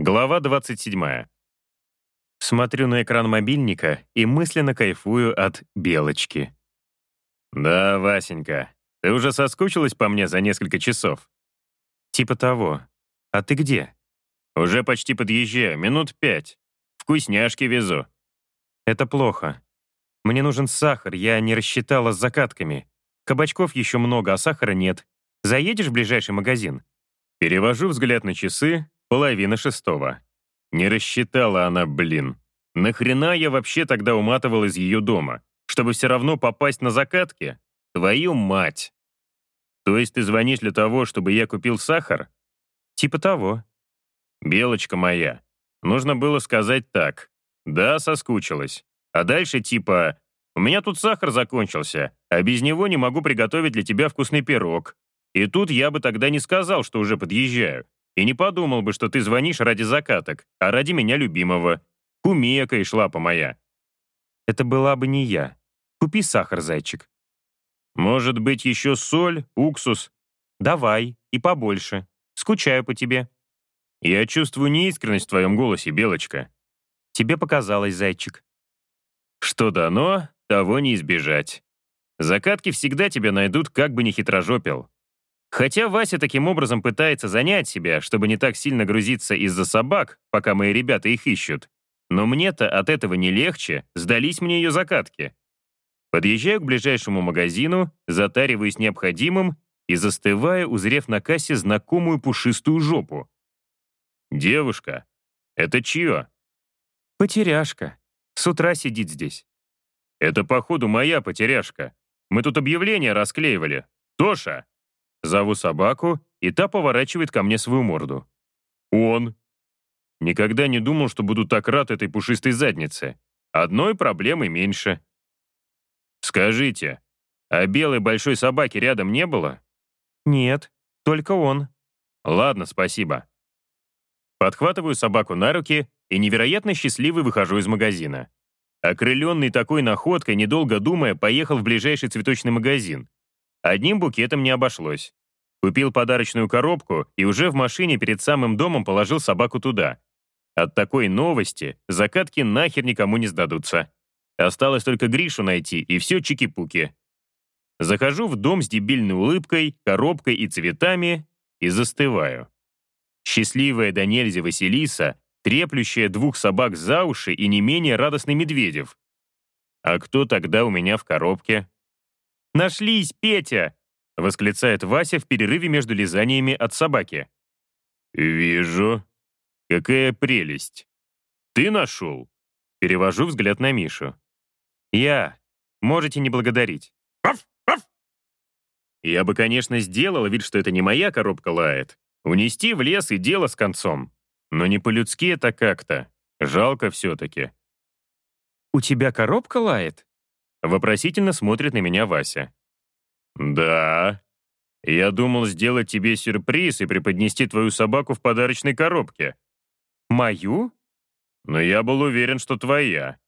Глава 27. Смотрю на экран мобильника и мысленно кайфую от белочки. «Да, Васенька, ты уже соскучилась по мне за несколько часов?» «Типа того. А ты где?» «Уже почти подъезжаю, минут пять. Вкусняшки везу». «Это плохо. Мне нужен сахар, я не рассчитала с закатками. Кабачков еще много, а сахара нет. Заедешь в ближайший магазин?» Перевожу взгляд на часы, половина шестого. Не рассчитала она, блин. Нахрена я вообще тогда уматывал из ее дома? Чтобы все равно попасть на закатки? Твою мать! То есть ты звонишь для того, чтобы я купил сахар? Типа того. Белочка моя, нужно было сказать так. Да, соскучилась. А дальше типа, у меня тут сахар закончился, а без него не могу приготовить для тебя вкусный пирог. И тут я бы тогда не сказал, что уже подъезжаю. И не подумал бы, что ты звонишь ради закаток, а ради меня любимого. Кумека и шляпа моя. Это была бы не я. Купи сахар, зайчик. Может быть, еще соль, уксус? Давай, и побольше. Скучаю по тебе. Я чувствую неискренность в твоем голосе, Белочка. Тебе показалось, зайчик. Что дано, того не избежать. Закатки всегда тебя найдут, как бы ни хитрожопил. Хотя Вася таким образом пытается занять себя, чтобы не так сильно грузиться из-за собак, пока мои ребята их ищут. Но мне-то от этого не легче, сдались мне ее закатки. Подъезжаю к ближайшему магазину, затариваюсь необходимым и застываю, узрев на кассе знакомую пушистую жопу. «Девушка, это чье?» «Потеряшка. С утра сидит здесь». «Это, походу, моя потеряшка. Мы тут объявление расклеивали. Тоша!» Зову собаку, и та поворачивает ко мне свою морду. «Он!» Никогда не думал, что буду так рад этой пушистой заднице. Одной проблемы меньше. «Скажите, а белой большой собаки рядом не было?» «Нет, только он». «Ладно, спасибо». Подхватываю собаку на руки и невероятно счастливый выхожу из магазина. Окрыленный такой находкой, недолго думая, поехал в ближайший цветочный магазин. Одним букетом не обошлось. Купил подарочную коробку и уже в машине перед самым домом положил собаку туда. От такой новости закатки нахер никому не сдадутся. Осталось только Гришу найти, и все чики-пуки. Захожу в дом с дебильной улыбкой, коробкой и цветами и застываю. Счастливая до нельзя Василиса, треплющая двух собак за уши и не менее радостный Медведев. А кто тогда у меня в коробке? «Нашлись, Петя!» — восклицает Вася в перерыве между лизаниями от собаки. «Вижу. Какая прелесть. Ты нашел?» Перевожу взгляд на Мишу. «Я. Можете не благодарить». Я бы, конечно, сделал вид, что это не моя коробка лает. Унести в лес и дело с концом. Но не по-людски это как-то. Жалко все-таки. «У тебя коробка лает?» Вопросительно смотрит на меня Вася. «Да. Я думал сделать тебе сюрприз и преподнести твою собаку в подарочной коробке». «Мою?» «Но я был уверен, что твоя».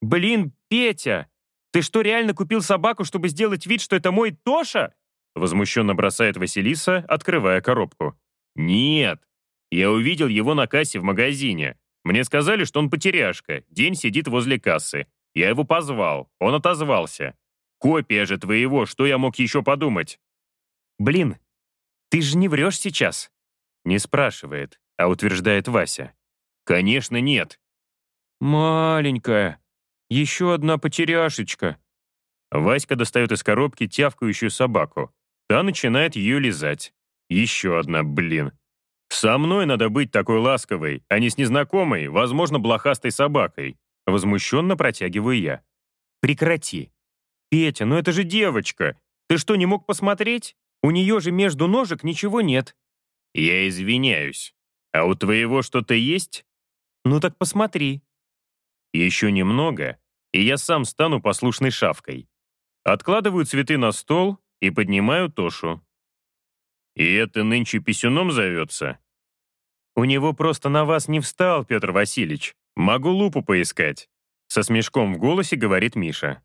«Блин, Петя! Ты что, реально купил собаку, чтобы сделать вид, что это мой Тоша?» Возмущенно бросает Василиса, открывая коробку. «Нет. Я увидел его на кассе в магазине. Мне сказали, что он потеряшка, день сидит возле кассы. Я его позвал, он отозвался. Копия же твоего, что я мог еще подумать? Блин, ты же не врешь сейчас. Не спрашивает, а утверждает Вася. Конечно, нет. Маленькая. Еще одна потеряшечка. Васька достает из коробки тявкающую собаку. Та начинает ее лизать. Еще одна, блин. Со мной надо быть такой ласковой, а не с незнакомой, возможно, блохастой собакой. Возмущенно протягиваю я. «Прекрати. Петя, ну это же девочка. Ты что, не мог посмотреть? У нее же между ножек ничего нет». «Я извиняюсь. А у твоего что-то есть?» «Ну так посмотри». Еще немного, и я сам стану послушной шавкой. Откладываю цветы на стол и поднимаю Тошу. «И это нынче писюном зовется?» «У него просто на вас не встал, Петр Васильевич. «Могу лупу поискать», — со смешком в голосе говорит Миша.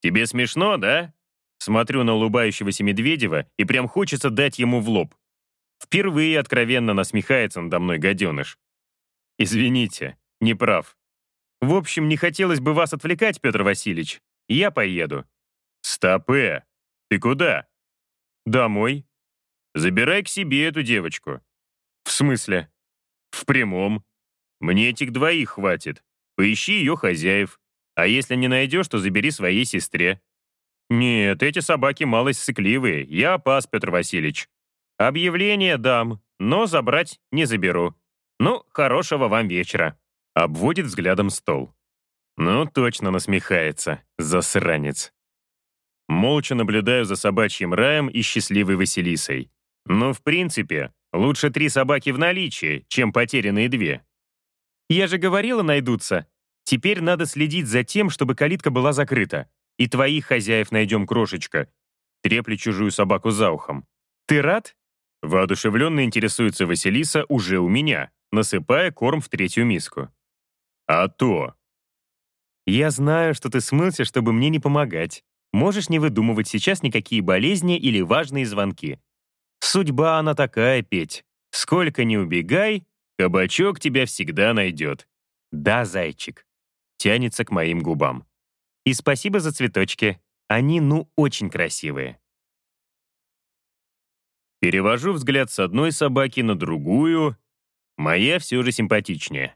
«Тебе смешно, да?» Смотрю на улыбающегося Медведева и прям хочется дать ему в лоб. Впервые откровенно насмехается надо мной гаденыш. Извините, не прав. В общем, не хотелось бы вас отвлекать, Петр Васильевич. Я поеду. Стопе. Ты куда? Домой. Забирай к себе эту девочку. В смысле? В прямом. Мне этих двоих хватит. Поищи ее хозяев. А если не найдешь, то забери своей сестре. Нет, эти собаки малость сыкливые. Я опас, Петр Васильевич. Объявление дам, но забрать не заберу. Ну, хорошего вам вечера. Обводит взглядом стол. Ну, точно насмехается, засранец. Молча наблюдаю за собачьим раем и счастливой Василисой. Но, в принципе, лучше три собаки в наличии, чем потерянные две. Я же говорила, найдутся. Теперь надо следить за тем, чтобы калитка была закрыта. И твоих хозяев найдем, крошечка. Треплю чужую собаку за ухом. Ты рад? Воодушевленно интересуется Василиса уже у меня, насыпая корм в третью миску. А то. Я знаю, что ты смылся, чтобы мне не помогать. Можешь не выдумывать сейчас никакие болезни или важные звонки. Судьба она такая, Петь. Сколько ни убегай, кабачок тебя всегда найдет. Да, зайчик. Тянется к моим губам. И спасибо за цветочки. Они, ну, очень красивые. Перевожу взгляд с одной собаки на другую. Моя все же симпатичнее.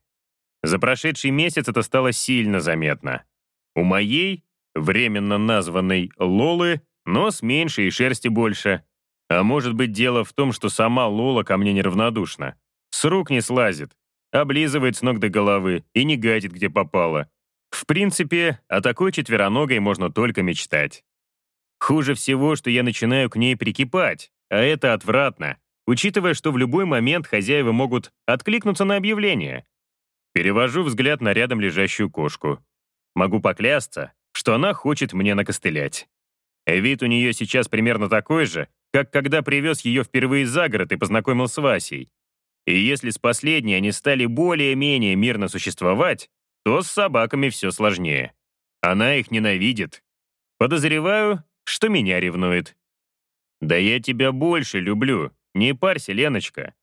За прошедший месяц это стало сильно заметно. У моей, временно названной Лолы, нос меньше и шерсти больше. А может быть, дело в том, что сама Лола ко мне неравнодушна. С рук не слазит, облизывает с ног до головы и не гадит, где попало. В принципе, о такой четвероногой можно только мечтать. Хуже всего, что я начинаю к ней прикипать, а это отвратно, учитывая, что в любой момент хозяева могут откликнуться на объявление. Перевожу взгляд на рядом лежащую кошку. Могу поклясться, что она хочет мне накостылять. Вид у нее сейчас примерно такой же, как когда привез ее впервые за город и познакомил с Васей. И если с последней они стали более-менее мирно существовать, то с собаками все сложнее. Она их ненавидит. Подозреваю, что меня ревнует. «Да я тебя больше люблю. Не парься, Леночка.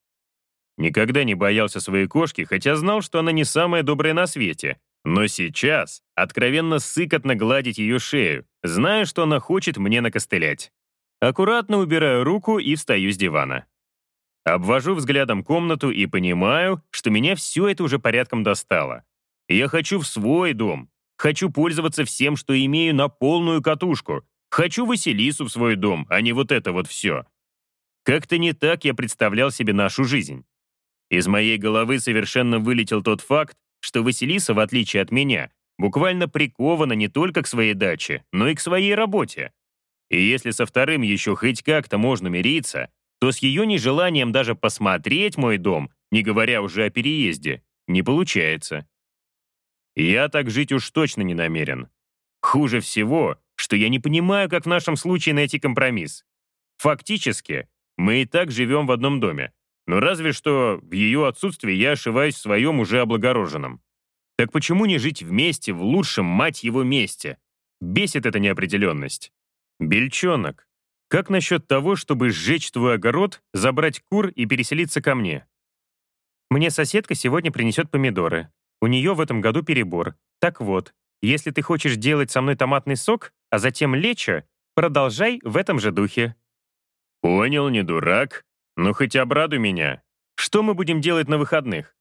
Никогда не боялся своей кошки, хотя знал, что она не самая добрая на свете. Но сейчас откровенно сыкотно гладить ее шею, зная, что она хочет мне накостылять. Аккуратно убираю руку и встаю с дивана. Обвожу взглядом комнату и понимаю, что меня все это уже порядком достало. Я хочу в свой дом. Хочу пользоваться всем, что имею на полную катушку. Хочу Василису в свой дом, а не вот это вот все. Как-то не так я представлял себе нашу жизнь. Из моей головы совершенно вылетел тот факт, что Василиса, в отличие от меня, буквально прикована не только к своей даче, но и к своей работе. И если со вторым еще хоть как-то можно мириться, то с ее нежеланием даже посмотреть мой дом, не говоря уже о переезде, не получается. Я так жить уж точно не намерен. Хуже всего, что я не понимаю, как в нашем случае найти компромисс. Фактически, мы и так живем в одном доме, но разве что в ее отсутствии я ошиваюсь в своем уже облагороженном. Так почему не жить вместе в лучшем, мать его, месте? Бесит эта неопределенность. Бельчонок, как насчет того, чтобы сжечь твой огород, забрать кур и переселиться ко мне? Мне соседка сегодня принесет помидоры. У нее в этом году перебор. Так вот, если ты хочешь делать со мной томатный сок, а затем лечо, продолжай в этом же духе. Понял, не дурак. Ну хоть обрадуй меня. Что мы будем делать на выходных?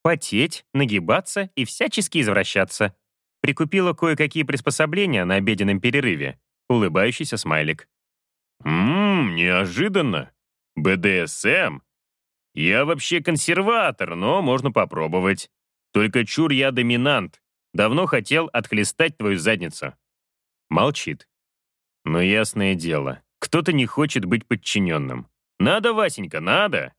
Потеть, нагибаться и всячески извращаться. Прикупила кое-какие приспособления на обеденном перерыве. Улыбающийся смайлик. Ммм, неожиданно. БДСМ? Я вообще консерватор, но можно попробовать. Только чур я доминант. Давно хотел отхлестать твою задницу. Молчит. Но ясное дело, кто-то не хочет быть подчиненным. Надо, Васенька, надо.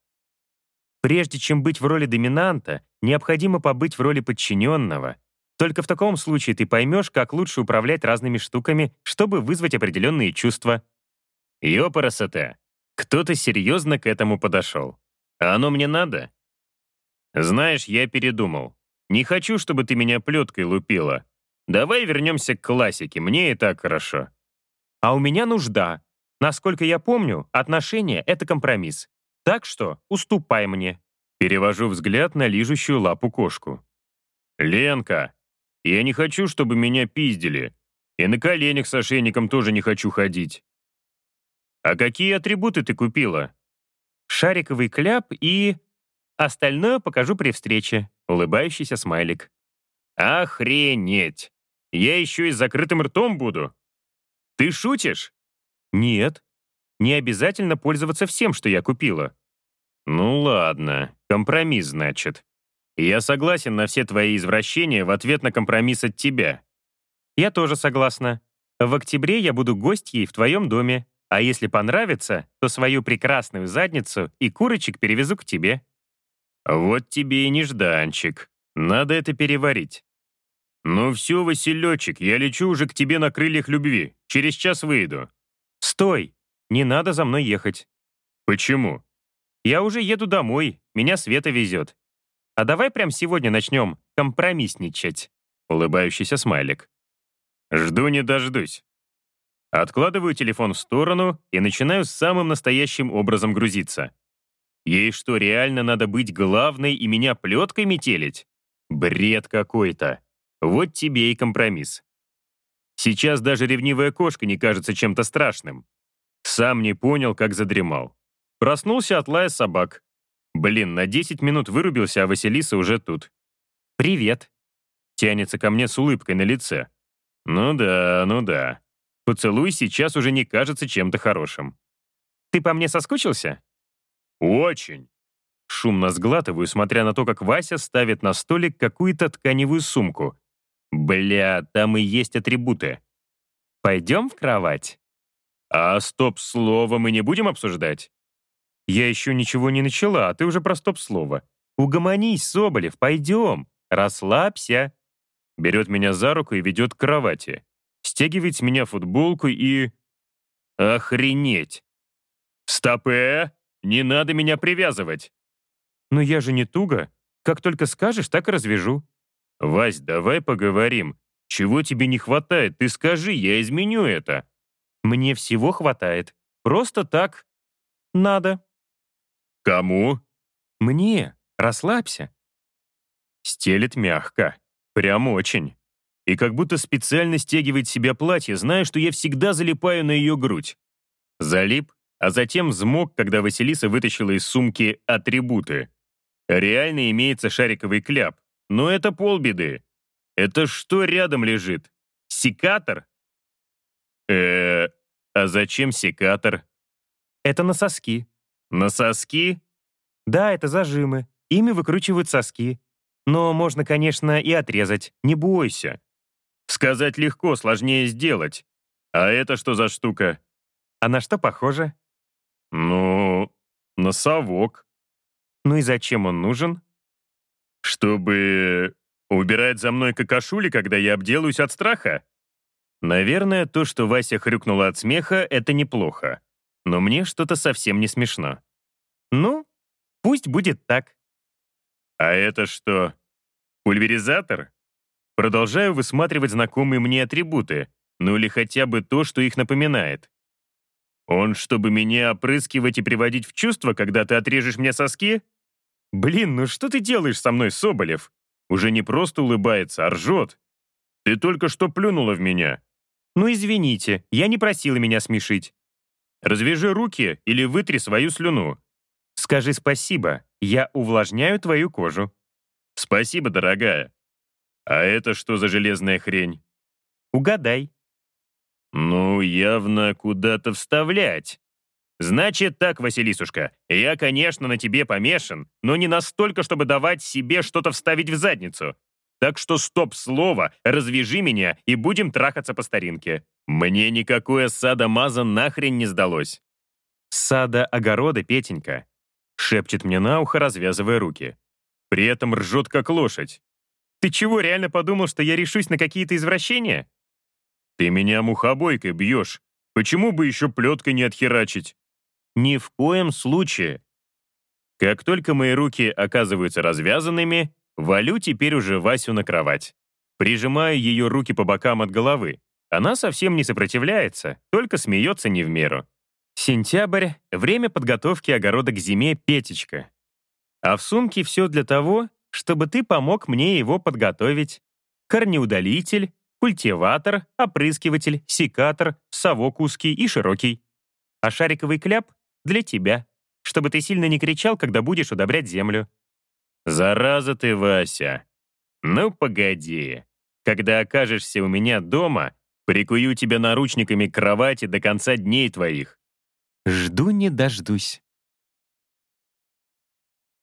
Прежде чем быть в роли доминанта, необходимо побыть в роли подчиненного. Только в таком случае ты поймешь, как лучше управлять разными штуками, чтобы вызвать определенные чувства. Ёпарасоте, кто-то серьезно к этому подошел. А оно мне надо? Знаешь, я передумал. Не хочу, чтобы ты меня плеткой лупила. Давай вернемся к классике, мне и так хорошо. А у меня нужда, Насколько я помню, отношения — это компромисс. Так что уступай мне. Перевожу взгляд на лижущую лапу кошку. «Ленка, я не хочу, чтобы меня пиздили. И на коленях с ошейником тоже не хочу ходить». «А какие атрибуты ты купила?» «Шариковый кляп и...» «Остальное покажу при встрече», — улыбающийся смайлик. «Охренеть! Я еще и с закрытым ртом буду. Ты шутишь?» «Нет. Не обязательно пользоваться всем, что я купила». «Ну ладно, компромисс, значит. Я согласен на все твои извращения в ответ на компромисс от тебя». «Я тоже согласна. В октябре я буду гостьей в твоем доме, а если понравится, то свою прекрасную задницу и курочек перевезу к тебе». «Вот тебе и нежданчик. Надо это переварить». «Ну все, Василечек, я лечу уже к тебе на крыльях любви. Через час выйду». «Стой! Не надо за мной ехать». «Почему?» «Я уже еду домой, меня Света везет. А давай прямо сегодня начнем компромиссничать». Улыбающийся смайлик. «Жду не дождусь». Откладываю телефон в сторону и начинаю самым настоящим образом грузиться. Ей что, реально надо быть главной и меня плеткой метелить? Бред какой-то. Вот тебе и компромисс. Сейчас даже ревнивая кошка не кажется чем-то страшным. Сам не понял, как задремал. Проснулся от лая собак. Блин, на 10 минут вырубился, а Василиса уже тут. «Привет», — тянется ко мне с улыбкой на лице. «Ну да, ну да. Поцелуй сейчас уже не кажется чем-то хорошим». «Ты по мне соскучился?» «Очень». Шумно сглатываю, смотря на то, как Вася ставит на столик какую-то тканевую сумку, Бля, там и есть атрибуты. Пойдем в кровать? А стоп-слово мы не будем обсуждать? Я еще ничего не начала, а ты уже про стоп-слово. Угомонись, Соболев, пойдем. Расслабься. Берет меня за руку и ведет к кровати. Стягивает с меня футболку и... Охренеть! Стопэ! Не надо меня привязывать! Но я же не туго. Как только скажешь, так и развяжу. «Вась, давай поговорим. Чего тебе не хватает? Ты скажи, я изменю это». «Мне всего хватает. Просто так. Надо». «Кому?» «Мне. Расслабься». Стелет мягко. Прям очень. И как будто специально стягивает себя платье, зная, что я всегда залипаю на ее грудь. Залип, а затем взмок, когда Василиса вытащила из сумки атрибуты. Реально имеется шариковый кляп, но это полбеды. Это что рядом лежит? Секатор? э а зачем секатор? Это на соски. На соски? Да, это зажимы. Ими выкручивают соски. Но можно, конечно, и отрезать. Не бойся. Сказать легко, сложнее сделать. А это что за штука? А на что похоже? Ну, на совок. Ну и зачем он нужен? Чтобы убирать за мной какашули, когда я обделаюсь от страха? Наверное, то, что Вася хрюкнула от смеха, это неплохо. Но мне что-то совсем не смешно. Ну, пусть будет так. А это что, пульверизатор? Продолжаю высматривать знакомые мне атрибуты, ну или хотя бы то, что их напоминает. Он, чтобы меня опрыскивать и приводить в чувство, когда ты отрежешь мне соски? «Блин, ну что ты делаешь со мной, Соболев?» Уже не просто улыбается, а ржет. «Ты только что плюнула в меня». «Ну извините, я не просила меня смешить». «Развяжи руки или вытри свою слюну». «Скажи спасибо, я увлажняю твою кожу». «Спасибо, дорогая». «А это что за железная хрень?» «Угадай». «Ну, явно куда-то вставлять». «Значит так, Василисушка, я, конечно, на тебе помешан, но не настолько, чтобы давать себе что-то вставить в задницу. Так что стоп-слово, развяжи меня и будем трахаться по старинке. Мне никакое сада-маза нахрен не сдалось». «Сада-огорода, Петенька», — шепчет мне на ухо, развязывая руки. При этом ржет, как лошадь. «Ты чего, реально подумал, что я решусь на какие-то извращения?» «Ты меня мухобойкой бьешь. Почему бы еще плеткой не отхерачить?» Ни в коем случае. Как только мои руки оказываются развязанными, валю теперь уже Васю на кровать. Прижимаю ее руки по бокам от головы. Она совсем не сопротивляется, только смеется не в меру. Сентябрь — время подготовки огорода к зиме Петечка. А в сумке все для того, чтобы ты помог мне его подготовить. Корнеудалитель, культиватор, опрыскиватель, секатор, совок узкий и широкий. А шариковый кляп — для тебя, чтобы ты сильно не кричал, когда будешь удобрять землю. «Зараза ты, Вася! Ну, погоди. Когда окажешься у меня дома, прикую тебя наручниками к кровати до конца дней твоих». «Жду не дождусь».